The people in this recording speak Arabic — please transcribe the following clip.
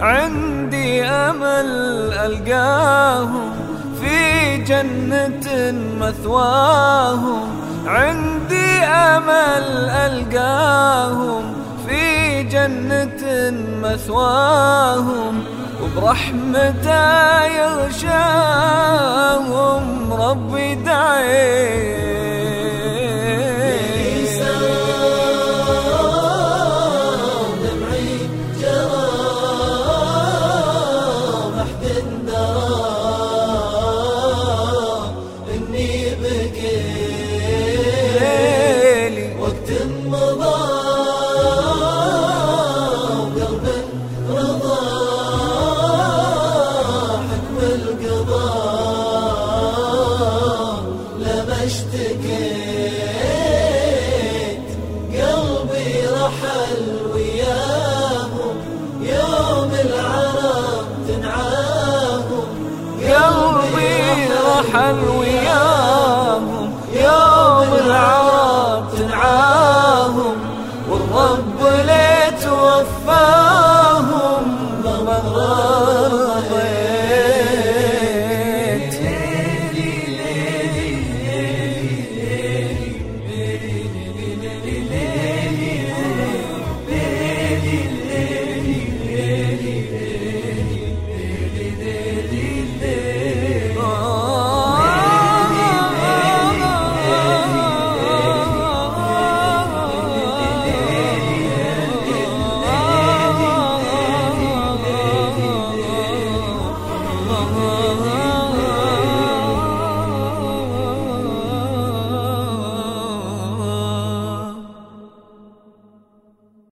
عندي أمل ألقاهم في جنة مثواهم عندي أمل ألقاهم في جنة مثواهم وبرحمته يغشاهم اشتكيت قلبي رحل وياهم يوم العالم algo